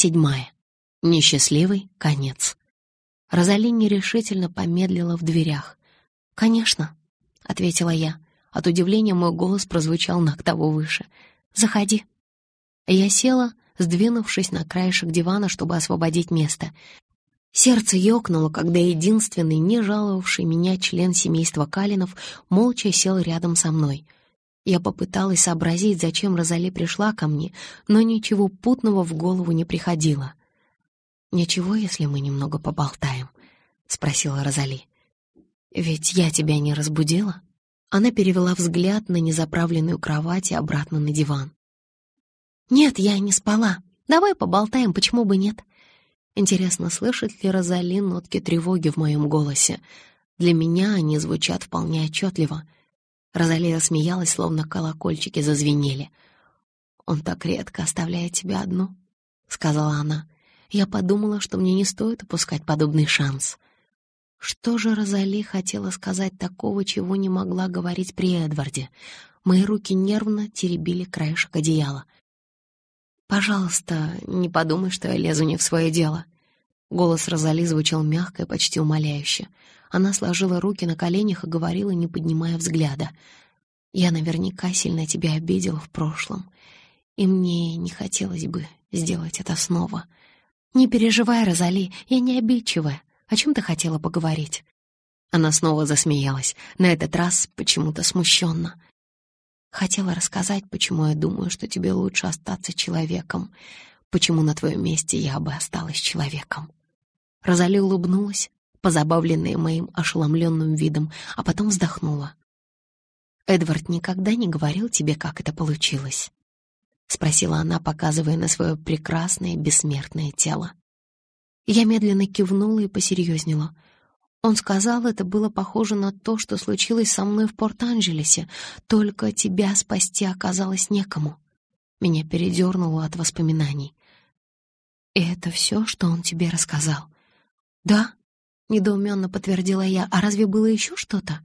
Седьмая. Несчастливый конец. Розали нерешительно помедлила в дверях. «Конечно», — ответила я. От удивления мой голос прозвучал на октаву выше. «Заходи». Я села, сдвинувшись на краешек дивана, чтобы освободить место. Сердце ёкнуло, когда единственный, не жаловавший меня член семейства Калинов, молча сел рядом со мной — я попыталась сообразить, зачем Розали пришла ко мне, но ничего путного в голову не приходило. «Ничего, если мы немного поболтаем?» — спросила Розали. «Ведь я тебя не разбудила?» Она перевела взгляд на незаправленную кровать и обратно на диван. «Нет, я не спала. Давай поболтаем, почему бы нет?» Интересно, слышит ли Розали нотки тревоги в моем голосе? Для меня они звучат вполне отчетливо — Розалия смеялась, словно колокольчики зазвенели. «Он так редко оставляет тебя одну», — сказала она. Я подумала, что мне не стоит упускать подобный шанс. Что же Розали хотела сказать такого, чего не могла говорить при Эдварде? Мои руки нервно теребили краешек одеяла. «Пожалуйста, не подумай, что я лезу не в свое дело». Голос Розали звучал мягко и почти умоляюще. Она сложила руки на коленях и говорила, не поднимая взгляда. «Я наверняка сильно тебя обидела в прошлом, и мне не хотелось бы сделать это снова. Не переживай, Розали, я не обидчивая. О чем ты хотела поговорить?» Она снова засмеялась, на этот раз почему-то смущенно. «Хотела рассказать, почему я думаю, что тебе лучше остаться человеком, почему на твоем месте я бы осталась человеком». Розали улыбнулась, позабавленная моим ошеломленным видом, а потом вздохнула. «Эдвард никогда не говорил тебе, как это получилось?» — спросила она, показывая на свое прекрасное бессмертное тело. Я медленно кивнула и посерьезнела. Он сказал, это было похоже на то, что случилось со мной в Порт-Анджелесе, только тебя спасти оказалось некому. Меня передернуло от воспоминаний. «И это все, что он тебе рассказал?» «Да», — недоуменно подтвердила я. «А разве было еще что-то?»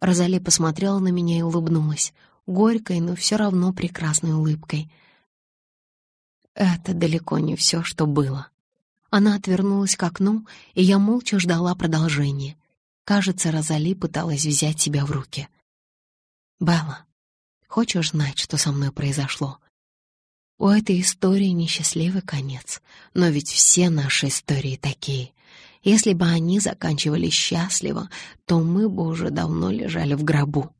Розали посмотрела на меня и улыбнулась. Горькой, но все равно прекрасной улыбкой. Это далеко не все, что было. Она отвернулась к окну, и я молча ждала продолжения. Кажется, Розали пыталась взять себя в руки. «Белла, хочешь знать, что со мной произошло?» У этой истории несчастливый конец, но ведь все наши истории такие. Если бы они заканчивались счастливо, то мы бы уже давно лежали в гробу.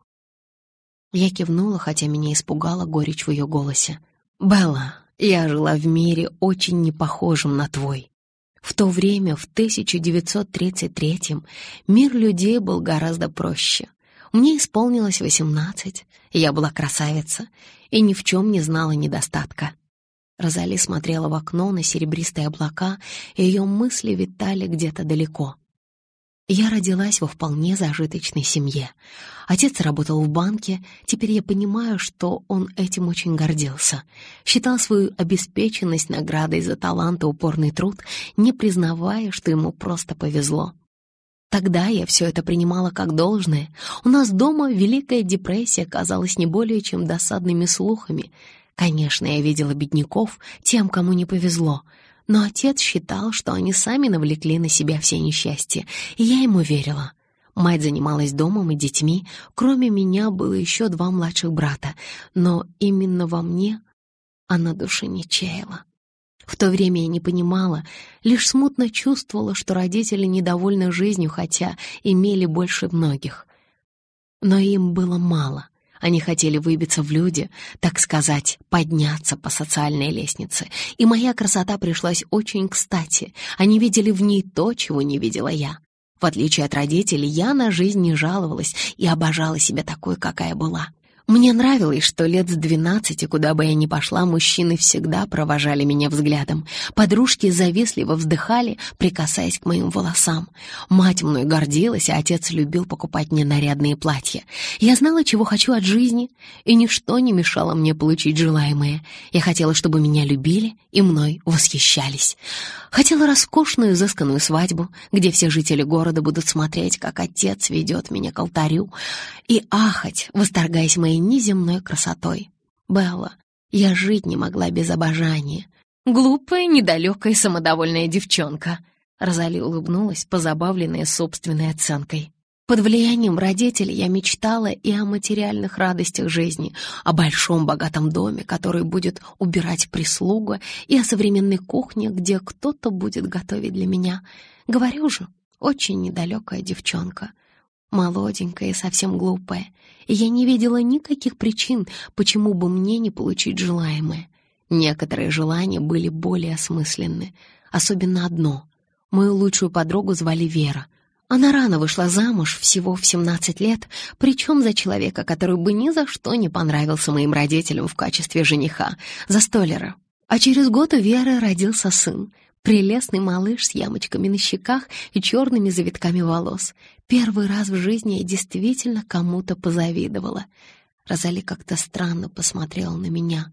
Я кивнула, хотя меня испугала горечь в ее голосе. «Белла, я жила в мире, очень не похожем на твой. В то время, в 1933-м, мир людей был гораздо проще. Мне исполнилось восемнадцать, я была красавица и ни в чем не знала недостатка. Розали смотрела в окно на серебристые облака, и ее мысли витали где-то далеко. Я родилась во вполне зажиточной семье. Отец работал в банке, теперь я понимаю, что он этим очень гордился. Считал свою обеспеченность наградой за талант и упорный труд, не признавая, что ему просто повезло. Тогда я все это принимала как должное. У нас дома Великая депрессия казалась не более чем досадными слухами — Конечно, я видела бедняков, тем, кому не повезло, но отец считал, что они сами навлекли на себя все несчастья, и я ему верила. Мать занималась домом и детьми, кроме меня было еще два младших брата, но именно во мне она души не чаяла. В то время я не понимала, лишь смутно чувствовала, что родители недовольны жизнью, хотя имели больше многих. Но им было мало — они хотели выбиться в люди, так сказать, подняться по социальной лестнице. И моя красота пришлась очень кстати. Они видели в ней то, чего не видела я. В отличие от родителей, я на жизнь не жаловалась и обожала себя такой, какая была. Мне нравилось, что лет с двенадцати, куда бы я ни пошла, мужчины всегда провожали меня взглядом. Подружки завистливо вздыхали, прикасаясь к моим волосам. Мать мной гордилась, а отец любил покупать мне нарядные платья. Я знала, чего хочу от жизни, и ничто не мешало мне получить желаемое. Я хотела, чтобы меня любили и мной восхищались. Хотела роскошную, изысканную свадьбу, где все жители города будут смотреть, как отец ведет меня к алтарю, и ахать, восторгаясь моей неземной красотой. Белла, я жить не могла без обожания. Глупая, недалекая, самодовольная девчонка. Розали улыбнулась, позабавленная собственной оценкой. Под влиянием родителей я мечтала и о материальных радостях жизни, о большом богатом доме, который будет убирать прислуга, и о современной кухне, где кто-то будет готовить для меня. Говорю же, очень недалекая девчонка. Молоденькая и совсем глупая. И я не видела никаких причин, почему бы мне не получить желаемое. Некоторые желания были более осмысленны. Особенно одно. Мою лучшую подругу звали Вера — она рано вышла замуж, всего в 17 лет, причем за человека, который бы ни за что не понравился моим родителям в качестве жениха, за столера. А через год у Веры родился сын, прелестный малыш с ямочками на щеках и черными завитками волос. Первый раз в жизни я действительно кому-то позавидовала. Розали как-то странно посмотрела на меня.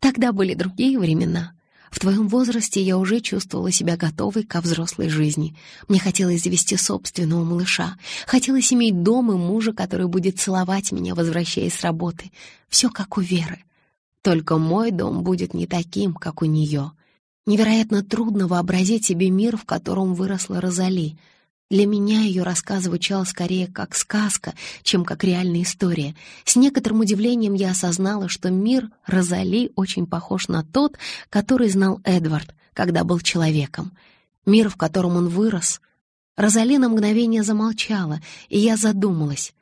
Тогда были другие времена — в твоем возрасте я уже чувствовала себя готовой ко взрослой жизни. Мне хотелось завести собственного малыша. Хотелось иметь дом и мужа, который будет целовать меня, возвращаясь с работы. Все как у Веры. Только мой дом будет не таким, как у нее. Невероятно трудно вообразить себе мир, в котором выросла Розали — для меня ее рассказ звучал скорее как сказка, чем как реальная история. С некоторым удивлением я осознала, что мир Розали очень похож на тот, который знал Эдвард, когда был человеком. Мир, в котором он вырос. Розали на мгновение замолчала, и я задумалась.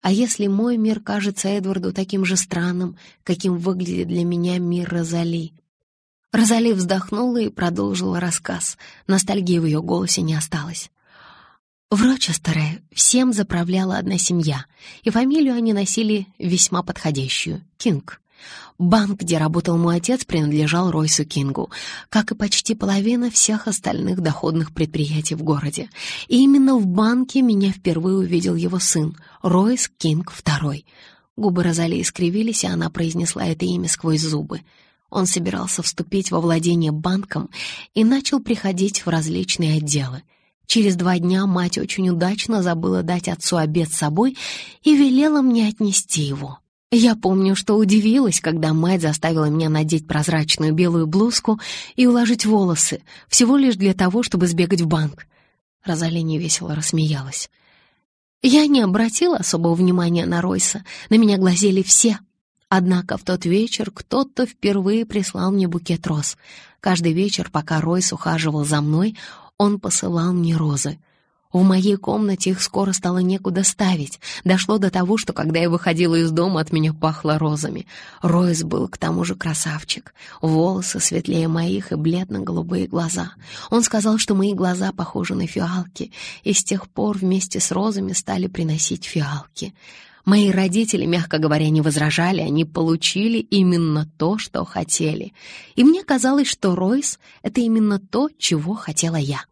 А если мой мир кажется Эдварду таким же странным, каким выглядит для меня мир Розали? Розали вздохнула и продолжила рассказ. Ностальгии в ее голосе не осталось. В Рочестере всем заправляла одна семья, и фамилию они носили весьма подходящую — Кинг. Банк, где работал мой отец, принадлежал Ройсу Кингу, как и почти половина всех остальных доходных предприятий в городе. И именно в банке меня впервые увидел его сын, Ройс Кинг II. Губы Розали искривились, и она произнесла это имя сквозь зубы. Он собирался вступить во владение банком и начал приходить в различные отделы — Через два дня мать очень удачно забыла дать отцу обед с собой и велела мне отнести его. Я помню, что удивилась, когда мать заставила меня надеть прозрачную белую блузку и уложить волосы, всего лишь для того, чтобы сбегать в банк. Розали невесело рассмеялась. Я не обратила особого внимания на Ройса, на меня глазели все. Однако в тот вечер кто-то впервые прислал мне букет роз. Каждый вечер, пока Ройс ухаживал за мной, он посылал мне розы. В моей комнате их скоро стало некуда ставить. Дошло до того, что когда я выходила из дома, от меня пахло розами. Ройс был к тому же красавчик. Волосы светлее моих и бледно-голубые глаза. Он сказал, что мои глаза похожи на фиалки, и с тех пор вместе с розами стали приносить фиалки. Мои родители, мягко говоря, не возражали, они получили именно то, что хотели. И мне казалось, что Ройс — это именно то, чего хотела я.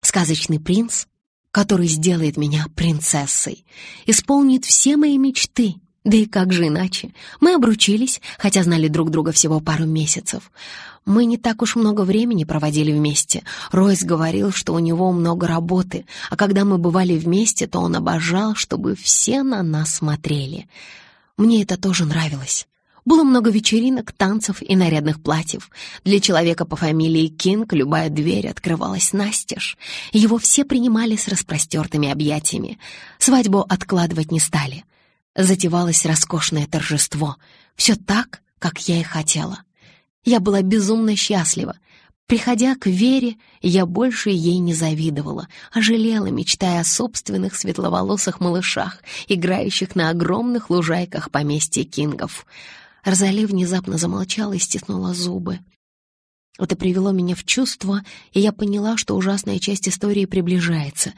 Сказочный принц, который сделает меня принцессой, исполнит все мои мечты. Да и как же иначе? Мы обручились, хотя знали друг друга всего пару месяцев. Мы не так уж много времени проводили вместе. Ройс говорил, что у него много работы, а когда мы бывали вместе, то он обожал, чтобы все на нас смотрели. Мне это тоже нравилось. Было много вечеринок, танцев и нарядных платьев. Для человека по фамилии Кинг любая дверь открывалась настежь. Его все принимали с распростертыми объятиями. Свадьбу откладывать не стали. Затевалось роскошное торжество. Все так, как я и хотела. Я была безумно счастлива. Приходя к Вере, я больше ей не завидовала, а жалела, мечтая о собственных светловолосых малышах, играющих на огромных лужайках поместья Кингов. Розали внезапно замолчала и стиснула зубы. Это привело меня в чувство, и я поняла, что ужасная часть истории приближается.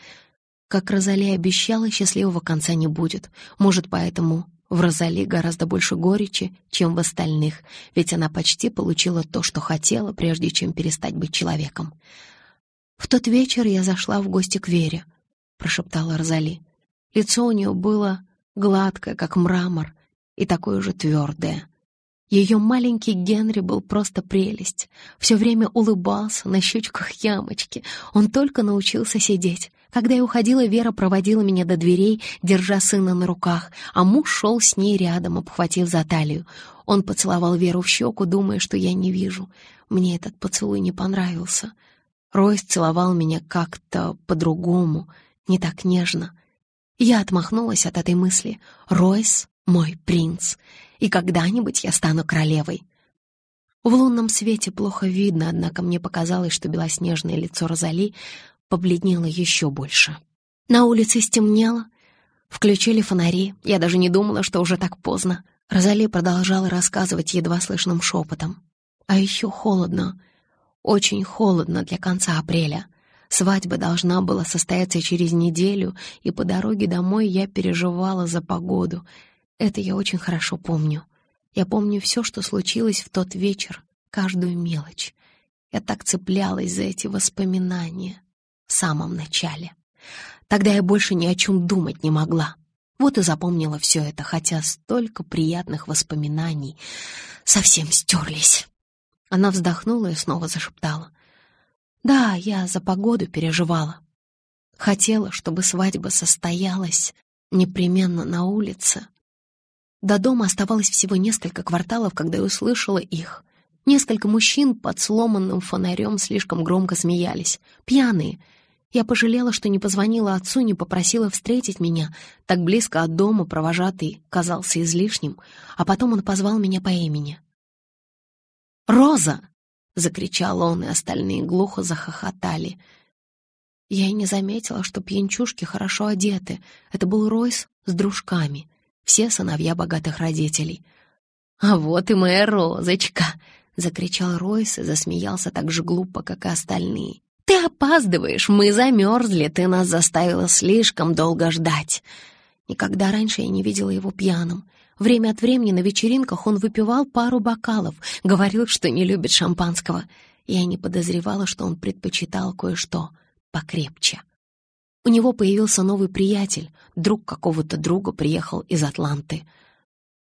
Как Розали обещала, счастливого конца не будет. Может, поэтому в Розали гораздо больше горечи, чем в остальных, ведь она почти получила то, что хотела, прежде чем перестать быть человеком. «В тот вечер я зашла в гости к Вере», — прошептала Розали. Лицо у нее было гладкое, как мрамор, и такое же твердое. Ее маленький Генри был просто прелесть. Все время улыбался, на щечках ямочки. Он только научился сидеть. Когда я уходила, Вера проводила меня до дверей, держа сына на руках, а муж шел с ней рядом, обхватив за талию. Он поцеловал Веру в щеку, думая, что я не вижу. Мне этот поцелуй не понравился. Ройс целовал меня как-то по-другому, не так нежно. Я отмахнулась от этой мысли. Ройс — мой принц, и когда-нибудь я стану королевой. В лунном свете плохо видно, однако мне показалось, что белоснежное лицо Розали побледнело еще больше. На улице стемнело, включили фонари, я даже не думала, что уже так поздно. Розали продолжала рассказывать едва слышным шепотом. А еще холодно, очень холодно для конца апреля. Свадьба должна была состояться через неделю, и по дороге домой я переживала за погоду. Это я очень хорошо помню. Я помню все, что случилось в тот вечер, каждую мелочь. Я так цеплялась за эти воспоминания в самом начале. Тогда я больше ни о чем думать не могла. Вот и запомнила все это, хотя столько приятных воспоминаний совсем стерлись. Она вздохнула и снова зашептала. «Да, я за погоду переживала. Хотела, чтобы свадьба состоялась непременно на улице. До дома оставалось всего несколько кварталов, когда я услышала их. Несколько мужчин под сломанным фонарем слишком громко смеялись. Пьяные. Я пожалела, что не позвонила отцу, не попросила встретить меня. Так близко от дома провожатый казался излишним, а потом он позвал меня по имени. «Роза!» — закричал он, и остальные глухо захохотали. Я и не заметила, что пьянчушки хорошо одеты. Это был Ройс с дружками, все сыновья богатых родителей. «А вот и моя розочка!» — закричал Ройс и засмеялся так же глупо, как и остальные. «Ты опаздываешь, мы замерзли, ты нас заставила слишком долго ждать». Никогда раньше я не видела его пьяным. Время от времени на вечеринках он выпивал пару бокалов, говорил, что не любит шампанского. Я не подозревала, что он предпочитал кое-что покрепче. У него появился новый приятель, друг какого-то друга приехал из Атланты.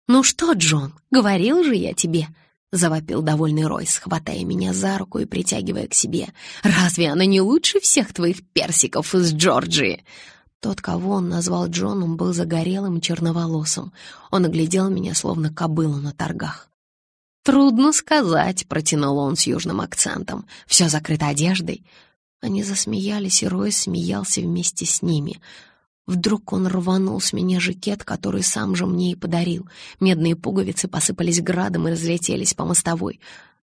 «Ну что, Джон, говорил же я тебе!» — завопил довольный Ройс, хватая меня за руку и притягивая к себе. «Разве она не лучше всех твоих персиков из Джорджии?» Тот, кого он назвал Джоном, был загорелым и черноволосым. Он оглядел меня, словно кобылу на торгах. «Трудно сказать», — протянул он с южным акцентом. «Все закрыто одеждой». Они засмеялись, и Рой смеялся вместе с ними. Вдруг он рванул с меня жакет, который сам же мне и подарил. Медные пуговицы посыпались градом и разлетелись по мостовой.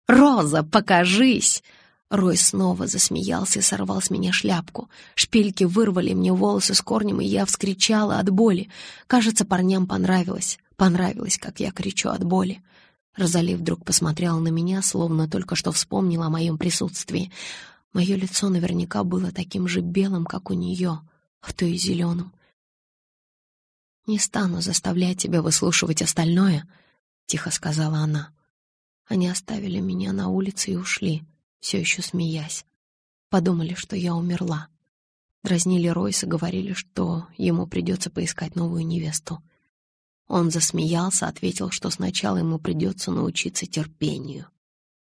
«Роза, покажись!» Рой снова засмеялся и сорвал с меня шляпку. Шпильки вырвали мне волосы с корнем, и я вскричала от боли. Кажется, парням понравилось. Понравилось, как я кричу от боли. Розали вдруг посмотрела на меня, словно только что вспомнила о моем присутствии. Мое лицо наверняка было таким же белым, как у нее, а то и зеленым. «Не стану заставлять тебя выслушивать остальное», — тихо сказала она. Они оставили меня на улице и ушли все еще смеясь. Подумали, что я умерла. Дразнили Ройса, говорили, что ему придется поискать новую невесту. Он засмеялся, ответил, что сначала ему придется научиться терпению.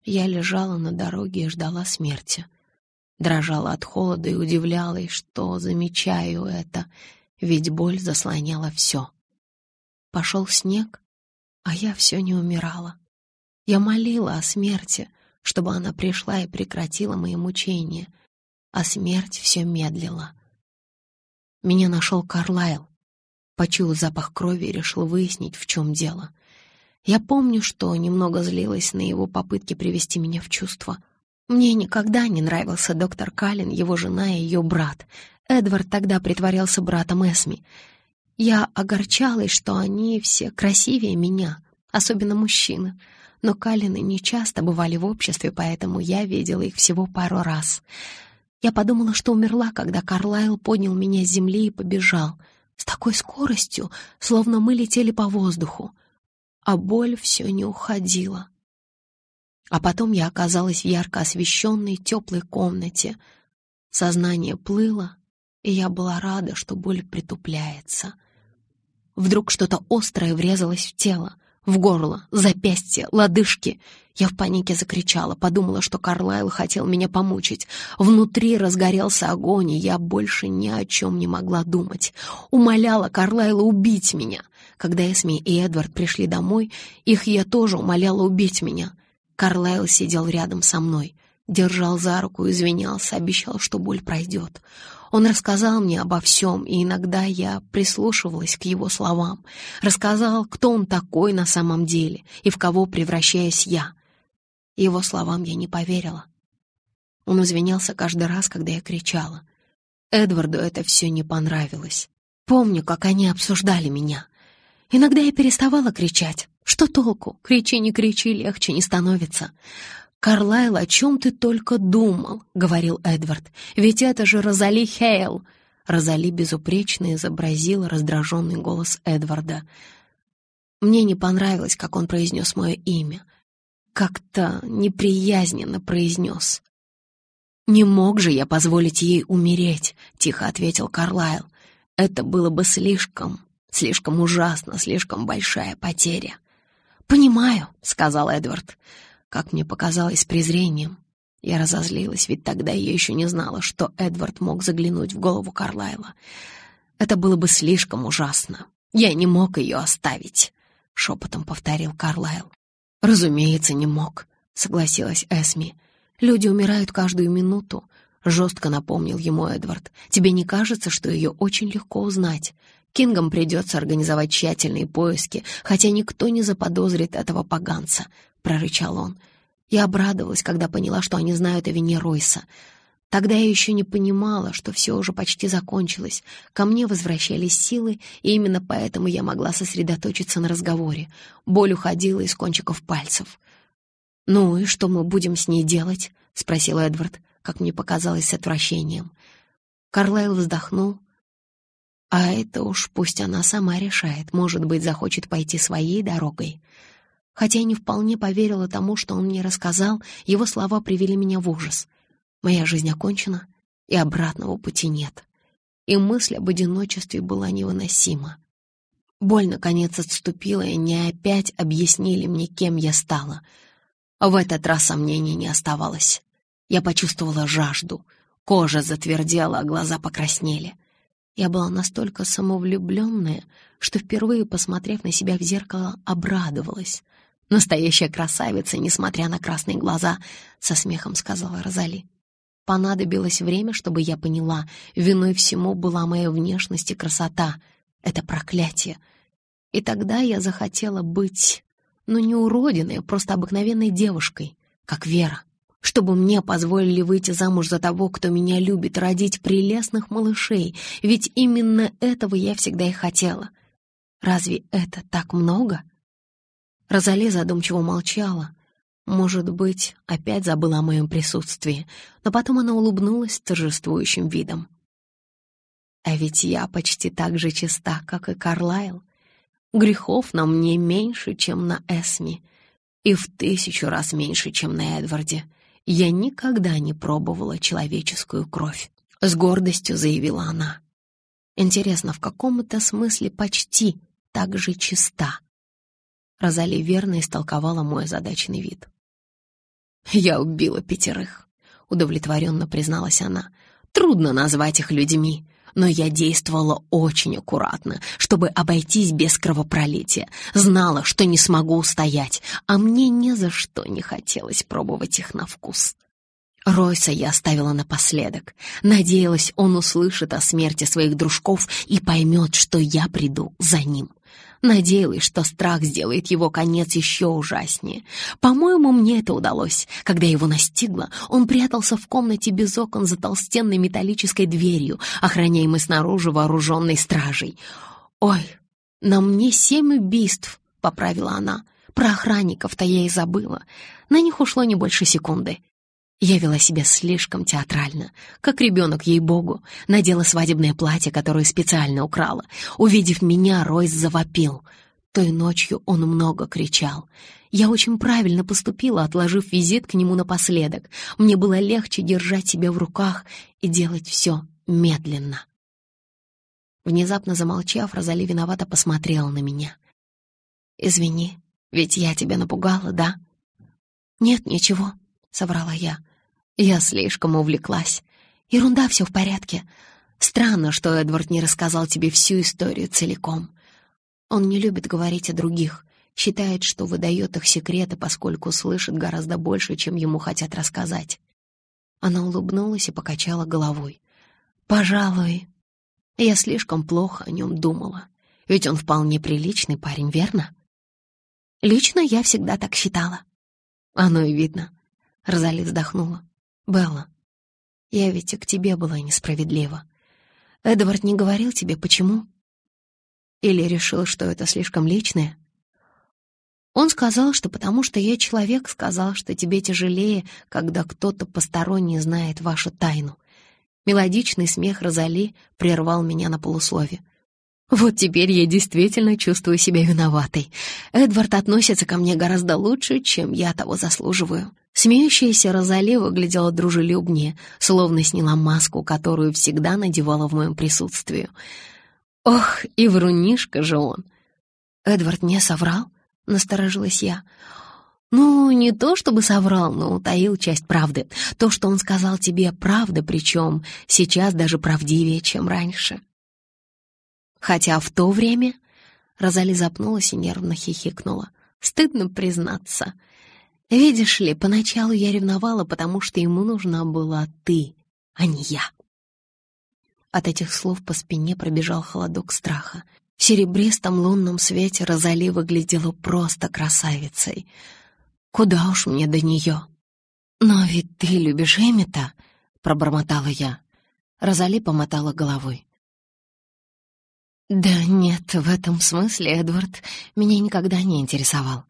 Я лежала на дороге и ждала смерти. Дрожала от холода и удивлялась, что замечаю это, ведь боль заслоняла все. Пошел снег, а я все не умирала. Я молила о смерти — чтобы она пришла и прекратила мои мучения, а смерть все медлила. Меня нашел Карлайл, почуял запах крови и решил выяснить, в чем дело. Я помню, что немного злилась на его попытки привести меня в чувство. Мне никогда не нравился доктор Каллен, его жена и ее брат. Эдвард тогда притворялся братом Эсми. Я огорчалась, что они все красивее меня, особенно мужчины — но Калины не часто бывали в обществе, поэтому я видела их всего пару раз. Я подумала, что умерла, когда Карлайл поднял меня с земли и побежал. С такой скоростью, словно мы летели по воздуху. А боль все не уходила. А потом я оказалась в ярко освещенной теплой комнате. Сознание плыло, и я была рада, что боль притупляется. Вдруг что-то острое врезалось в тело. в горло, запястье, лодыжки. Я в панике закричала, подумала, что Карлайл хотел меня помучить. Внутри разгорелся огонь, и я больше ни о чем не могла думать. Умоляла Карлайла убить меня. Когда Эсми и Эдвард пришли домой, их я тоже умоляла убить меня. Карлайл сидел рядом со мной, держал за руку, извинялся, обещал, что боль пройдет. Он рассказал мне обо всем, и иногда я прислушивалась к его словам. Рассказал, кто он такой на самом деле и в кого превращаюсь я. Его словам я не поверила. Он извинялся каждый раз, когда я кричала. Эдварду это все не понравилось. Помню, как они обсуждали меня. Иногда я переставала кричать. Что толку? Кричи, не кричи, легче не становится. «Карлайл, о чем ты только думал?» — говорил Эдвард. «Ведь это же Розали Хейл!» Розали безупречно изобразила раздраженный голос Эдварда. Мне не понравилось, как он произнес мое имя. Как-то неприязненно произнес. «Не мог же я позволить ей умереть», — тихо ответил Карлайл. «Это было бы слишком, слишком ужасно, слишком большая потеря». «Понимаю», — сказал Эдвард как мне показалось, презрением. Я разозлилась, ведь тогда я еще не знала, что Эдвард мог заглянуть в голову Карлайла. Это было бы слишком ужасно. Я не мог ее оставить, — шепотом повторил Карлайл. «Разумеется, не мог», — согласилась Эсми. «Люди умирают каждую минуту», — жестко напомнил ему Эдвард. «Тебе не кажется, что ее очень легко узнать? Кингам придется организовать тщательные поиски, хотя никто не заподозрит этого поганца прорычал он. Я обрадовалась, когда поняла, что они знают о вине Ройса. Тогда я еще не понимала, что все уже почти закончилось. Ко мне возвращались силы, и именно поэтому я могла сосредоточиться на разговоре. Боль уходила из кончиков пальцев. «Ну и что мы будем с ней делать?» — спросил Эдвард, как мне показалось, с отвращением. Карлайл вздохнул. «А это уж пусть она сама решает. Может быть, захочет пойти своей дорогой». Хотя я не вполне поверила тому, что он мне рассказал, его слова привели меня в ужас. Моя жизнь окончена, и обратного пути нет. И мысль об одиночестве была невыносима. Боль, наконец, отступила, и не опять объяснили мне, кем я стала. В этот раз сомнений не оставалось. Я почувствовала жажду. Кожа затвердела, а глаза покраснели. Я была настолько самовлюбленная, что впервые, посмотрев на себя в зеркало, обрадовалась. «Настоящая красавица, несмотря на красные глаза», — со смехом сказала Розали. Понадобилось время, чтобы я поняла, виной всему была моя внешность и красота. Это проклятие. И тогда я захотела быть, ну не уродиной, а просто обыкновенной девушкой, как Вера. Чтобы мне позволили выйти замуж за того, кто меня любит, родить прелестных малышей, ведь именно этого я всегда и хотела. Разве это так много?» Розали задумчиво молчала. Может быть, опять забыла о моем присутствии, но потом она улыбнулась торжествующим видом. А ведь я почти так же чиста, как и Карлайл. Грехов на мне меньше, чем на Эсми, и в тысячу раз меньше, чем на Эдварде. Я никогда не пробовала человеческую кровь. С гордостью заявила она. Интересно, в каком-то смысле почти так же чиста. Розали верно истолковала мой озадаченный вид. «Я убила пятерых», — удовлетворенно призналась она. «Трудно назвать их людьми, но я действовала очень аккуратно, чтобы обойтись без кровопролития. Знала, что не смогу устоять, а мне ни за что не хотелось пробовать их на вкус». Ройса я оставила напоследок. Надеялась, он услышит о смерти своих дружков и поймет, что я приду за ним. Надеялась, что страх сделает его конец еще ужаснее. По-моему, мне это удалось. Когда его настигло, он прятался в комнате без окон за толстенной металлической дверью, охраняемой снаружи вооруженной стражей. «Ой, на мне семь убийств», — поправила она. «Про охранников-то я и забыла. На них ушло не больше секунды. Я вела себя слишком театрально, как ребенок, ей-богу. Надела свадебное платье, которое специально украла. Увидев меня, Ройс завопил. Той ночью он много кричал. Я очень правильно поступила, отложив визит к нему напоследок. Мне было легче держать себя в руках и делать все медленно. Внезапно замолчав, Розали виновато посмотрела на меня. «Извини», Ведь я тебя напугала, да?» «Нет, ничего», — соврала я. «Я слишком увлеклась. Ерунда, все в порядке. Странно, что Эдвард не рассказал тебе всю историю целиком. Он не любит говорить о других, считает, что выдает их секреты, поскольку слышит гораздо больше, чем ему хотят рассказать. Она улыбнулась и покачала головой. «Пожалуй, я слишком плохо о нем думала. Ведь он вполне приличный парень, верно?» «Лично я всегда так считала». «Оно и видно». Розали вздохнула. «Белла, я ведь и к тебе была несправедлива. Эдвард не говорил тебе, почему?» Или решил, что это слишком личное? Он сказал, что потому что я человек, сказал, что тебе тяжелее, когда кто-то посторонний знает вашу тайну. Мелодичный смех Розали прервал меня на полуслове. Вот теперь я действительно чувствую себя виноватой. Эдвард относится ко мне гораздо лучше, чем я того заслуживаю. Смеющаяся Розали выглядела дружелюбнее, словно сняла маску, которую всегда надевала в моем присутствии. Ох, и врунишка же он. Эдвард не соврал? Насторожилась я. Ну, не то чтобы соврал, но утаил часть правды. То, что он сказал тебе, правда, причем сейчас даже правдивее, чем раньше. Хотя в то время... Розали запнулась и нервно хихикнула. Стыдно признаться. Видишь ли, поначалу я ревновала, потому что ему нужна была ты, а не я. От этих слов по спине пробежал холодок страха. В серебристом лунном свете Розали выглядела просто красавицей. Куда уж мне до нее? «Но ведь ты любишь Эмита?» — пробормотала я. Розали помотала головой. «Да нет, в этом смысле Эдвард меня никогда не интересовал.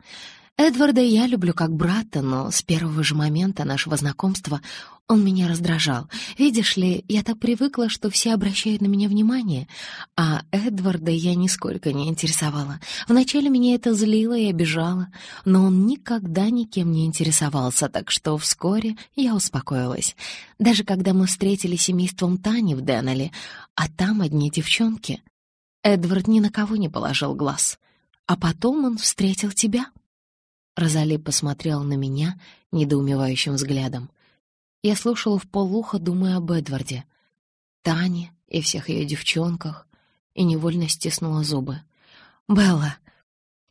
Эдварда я люблю как брата, но с первого же момента нашего знакомства он меня раздражал. Видишь ли, я так привыкла, что все обращают на меня внимание, а Эдварда я нисколько не интересовала. Вначале меня это злило и обижало, но он никогда никем не интересовался, так что вскоре я успокоилась. Даже когда мы встретили семейством Тани в Деннеле, а там одни девчонки, Эдвард ни на кого не положил глаз. А потом он встретил тебя. Розали посмотрела на меня недоумевающим взглядом. Я слушала в полухо, думая об Эдварде, Тане и всех ее девчонках, и невольно стиснула зубы. «Белла,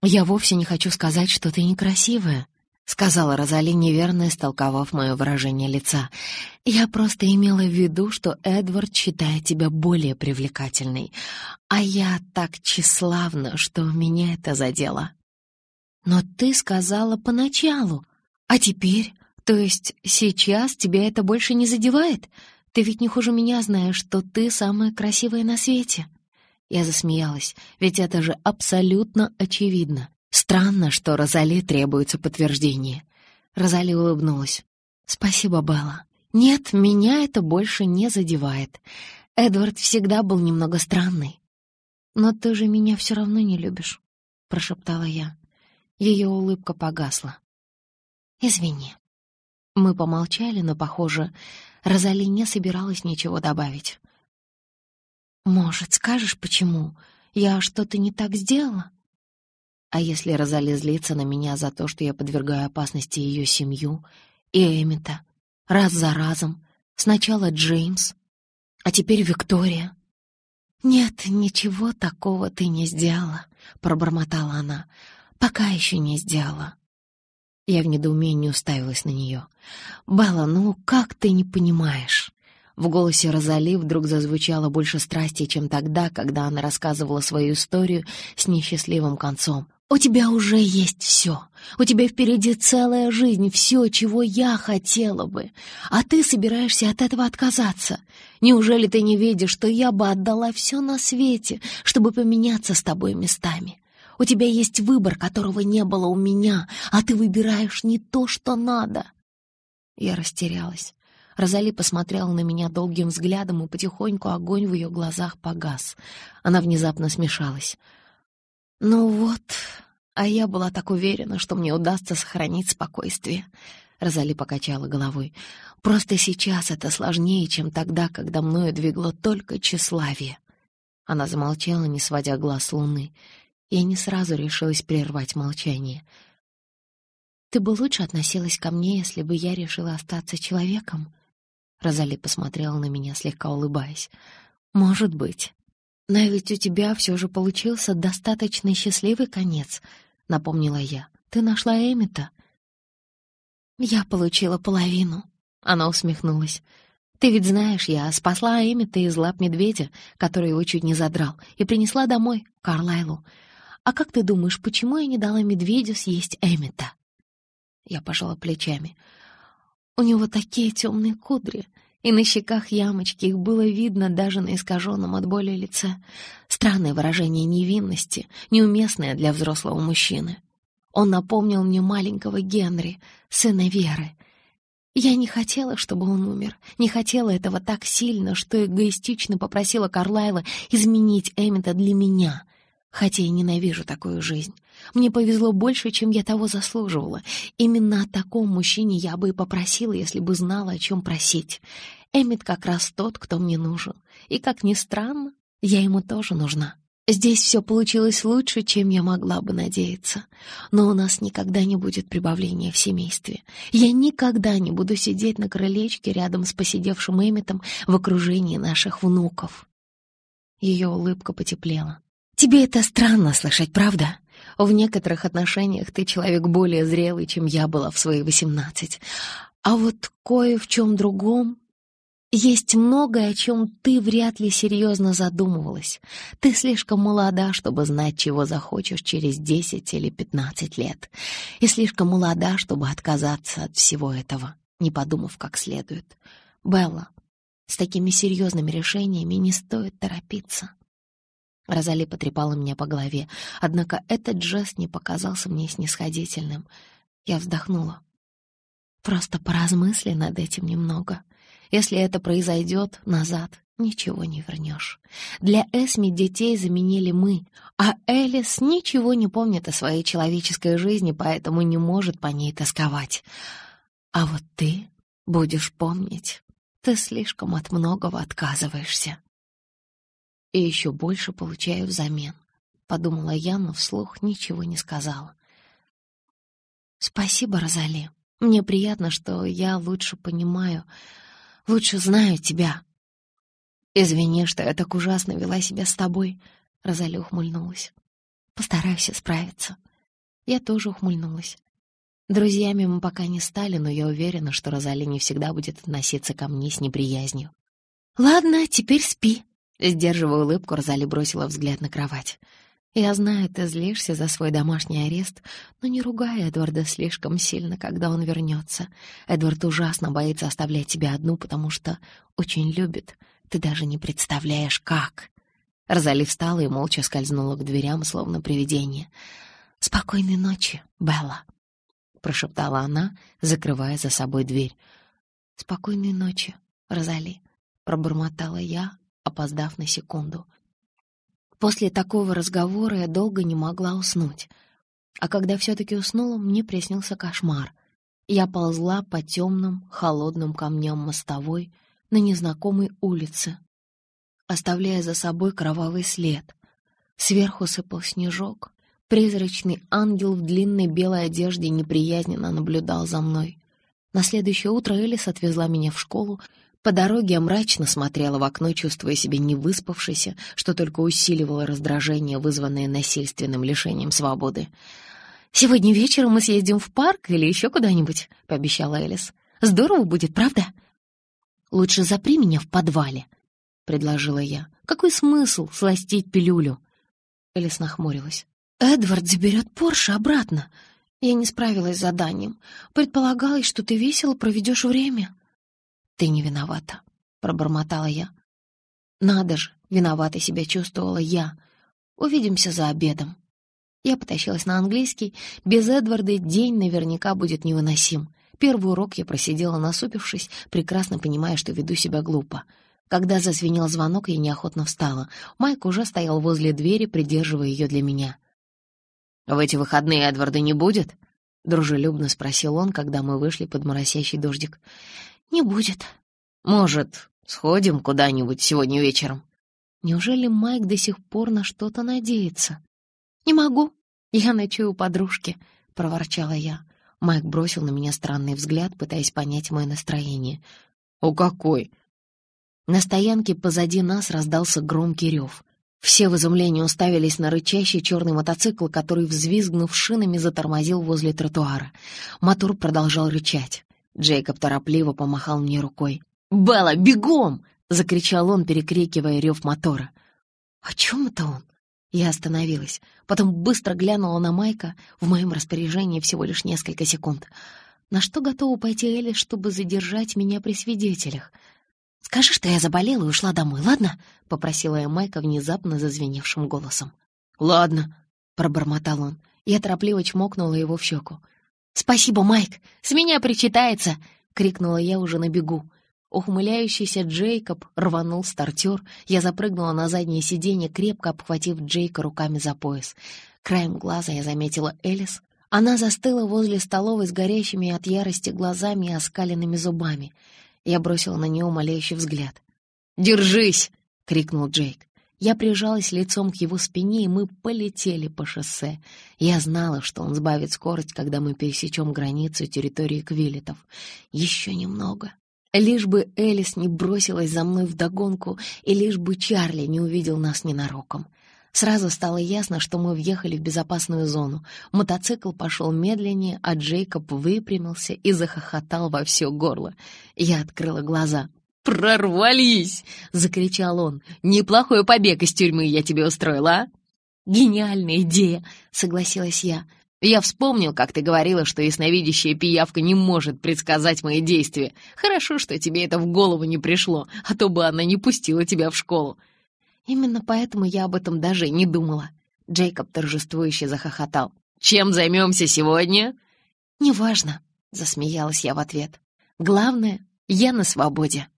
я вовсе не хочу сказать, что ты некрасивая», — сказала Розали, неверно истолковав мое выражение лица. «Я просто имела в виду, что Эдвард считает тебя более привлекательной, а я так тщеславна, что меня это задело». «Но ты сказала поначалу, а теперь, то есть сейчас тебя это больше не задевает? Ты ведь не хуже меня знаешь, что ты самая красивая на свете». Я засмеялась, ведь это же абсолютно очевидно. Странно, что Розали требуется подтверждение. Розали улыбнулась. «Спасибо, Белла. Нет, меня это больше не задевает. Эдвард всегда был немного странный. Но ты же меня все равно не любишь», — прошептала я. Ее улыбка погасла. «Извини». Мы помолчали, но, похоже, Розали не собиралась ничего добавить. «Может, скажешь, почему? Я что-то не так сделала?» А если Розали злится на меня за то, что я подвергаю опасности ее семью и Эмита, раз за разом, сначала Джеймс, а теперь Виктория? «Нет, ничего такого ты не сделала», — пробормотала она. Пока еще не сделала. Я в недоумении уставилась на нее. «Белла, ну как ты не понимаешь?» В голосе Розали вдруг зазвучало больше страсти, чем тогда, когда она рассказывала свою историю с несчастливым концом. «У тебя уже есть все. У тебя впереди целая жизнь, все, чего я хотела бы. А ты собираешься от этого отказаться. Неужели ты не видишь, что я бы отдала все на свете, чтобы поменяться с тобой местами? У тебя есть выбор, которого не было у меня, а ты выбираешь не то, что надо. Я растерялась. Розали посмотрела на меня долгим взглядом, и потихоньку огонь в ее глазах погас. Она внезапно смешалась. «Ну вот, а я была так уверена, что мне удастся сохранить спокойствие». Розали покачала головой. «Просто сейчас это сложнее, чем тогда, когда мною двигло только тщеславие». Она замолчала, не сводя глаз с луны. Я не сразу решилась прервать молчание. «Ты бы лучше относилась ко мне, если бы я решила остаться человеком?» Розали посмотрела на меня, слегка улыбаясь. «Может быть. Но ведь у тебя все же получился достаточно счастливый конец», — напомнила я. «Ты нашла Эмита?» «Я получила половину», — она усмехнулась. «Ты ведь знаешь, я спасла Эмита из лап медведя, который его чуть не задрал, и принесла домой, Карлайлу. А как ты думаешь, почему я не дала медведю съесть Эмита?» Я пожала плечами. «У него такие темные кудри, и на щеках ямочки, их было видно даже на искаженном от боли лице. Странное выражение невинности, неуместное для взрослого мужчины. Он напомнил мне маленького Генри, сына Веры. Я не хотела, чтобы он умер, не хотела этого так сильно, что эгоистично попросила Карлайла изменить Эммета для меня, хотя и ненавижу такую жизнь. Мне повезло больше, чем я того заслуживала. Именно о таком мужчине я бы и попросила, если бы знала, о чем просить. Эммет как раз тот, кто мне нужен. И, как ни странно, я ему тоже нужна. Здесь все получилось лучше, чем я могла бы надеяться. Но у нас никогда не будет прибавления в семействе. Я никогда не буду сидеть на крылечке рядом с посидевшим Эмметом в окружении наших внуков. Ее улыбка потеплела. «Тебе это странно слышать, правда? В некоторых отношениях ты человек более зрелый, чем я была в свои восемнадцать. А вот кое в чем другом есть многое, о чем ты вряд ли серьезно задумывалась. Ты слишком молода, чтобы знать, чего захочешь через десять или пятнадцать лет. И слишком молода, чтобы отказаться от всего этого, не подумав как следует. Белла, с такими серьезными решениями не стоит торопиться. Розали потрепала меня по голове, однако этот жест не показался мне снисходительным. Я вздохнула. Просто поразмысли над этим немного. Если это произойдет, назад ничего не вернешь. Для Эсми детей заменили мы, а Элис ничего не помнит о своей человеческой жизни, поэтому не может по ней тосковать. А вот ты будешь помнить. Ты слишком от многого отказываешься. И еще больше получаю взамен. Подумала я, но вслух ничего не сказала. Спасибо, Розали. Мне приятно, что я лучше понимаю, лучше знаю тебя». «Извини, что я так ужасно вела себя с тобой», — Розали ухмыльнулась. «Постараюсь справиться». Я тоже ухмыльнулась. Друзьями мы пока не стали, но я уверена, что Розали не всегда будет относиться ко мне с неприязнью. «Ладно, теперь спи», — сдерживая улыбку, Розали бросила взгляд на кровать. Я знаю, ты злишься за свой домашний арест, но не ругай Эдварда слишком сильно, когда он вернется. Эдвард ужасно боится оставлять тебя одну, потому что очень любит. Ты даже не представляешь, как. Розали встала и молча скользнула к дверям, словно привидение. «Спокойной ночи, Белла», — прошептала она, закрывая за собой дверь. «Спокойной ночи, Розали», — пробормотала я, опоздав на секунду — После такого разговора я долго не могла уснуть. А когда все-таки уснула, мне приснился кошмар. Я ползла по темным, холодным камням мостовой на незнакомой улице, оставляя за собой кровавый след. Сверху сыпал снежок. Призрачный ангел в длинной белой одежде неприязненно наблюдал за мной. На следующее утро Элис отвезла меня в школу, по дороге я мрачно смотрела в окно, чувствуя себя невыспавшейся, что только усиливало раздражение, вызванное насильственным лишением свободы. «Сегодня вечером мы съездим в парк или еще куда-нибудь», — пообещала Элис. «Здорово будет, правда?» «Лучше запри меня в подвале», — предложила я. «Какой смысл сластить пилюлю?» Элис нахмурилась. «Эдвард заберет Порше обратно. Я не справилась с заданием. Предполагалось, что ты весело проведешь время». «Ты не виновата», — пробормотала я. «Надо же, виноватой себя чувствовала я. Увидимся за обедом». Я потащилась на английский. Без Эдварда день наверняка будет невыносим. Первый урок я просидела насупившись, прекрасно понимая, что веду себя глупо. Когда зазвенел звонок, я неохотно встала. Майк уже стоял возле двери, придерживая ее для меня. «В эти выходные Эдварда не будет?» — дружелюбно спросил он, когда мы вышли под моросящий дождик. «Не будет». «Может, сходим куда-нибудь сегодня вечером?» Неужели Майк до сих пор на что-то надеется? «Не могу. Я ночую у подружки», — проворчала я. Майк бросил на меня странный взгляд, пытаясь понять мое настроение. «У какой?» На стоянке позади нас раздался громкий рев. Все в изумлении уставились на рычащий черный мотоцикл, который, взвизгнув шинами, затормозил возле тротуара. Мотор продолжал рычать. Джейкоб торопливо помахал мне рукой. «Белла, бегом!» — закричал он, перекрикивая рев мотора. «О чем это он?» Я остановилась, потом быстро глянула на Майка, в моем распоряжении всего лишь несколько секунд. На что готова пойти Элли, чтобы задержать меня при свидетелях? «Скажи, что я заболела и ушла домой, ладно?» — попросила я Майка внезапно зазвеневшим голосом. «Ладно», — пробормотал он. Я торопливо чмокнула его в щеку. «Спасибо, Майк! С меня причитается!» — крикнула я уже на бегу. Ухмыляющийся Джейкоб рванул стартер. Я запрыгнула на заднее сиденье, крепко обхватив Джейка руками за пояс. Краем глаза я заметила Элис. Она застыла возле столовой с горящими от ярости глазами и оскаленными зубами. Я бросила на нее умоляющий взгляд. «Держись!» — крикнул Джейк. Я прижалась лицом к его спине, и мы полетели по шоссе. Я знала, что он сбавит скорость, когда мы пересечем границу территории Квилетов. Еще немного. Лишь бы Элис не бросилась за мной вдогонку, и лишь бы Чарли не увидел нас ненароком. Сразу стало ясно, что мы въехали в безопасную зону. Мотоцикл пошел медленнее, а Джейкоб выпрямился и захохотал во все горло. Я открыла глаза. «Прорвались!» — закричал он. «Неплохой побег из тюрьмы я тебе устроила, а?» «Гениальная идея!» — согласилась я. «Я вспомнил, как ты говорила, что ясновидящая пиявка не может предсказать мои действия. Хорошо, что тебе это в голову не пришло, а то бы она не пустила тебя в школу. Именно поэтому я об этом даже не думала. Джейкоб торжествующе захохотал. «Чем займемся сегодня?» «Неважно», — засмеялась я в ответ. «Главное, я на свободе».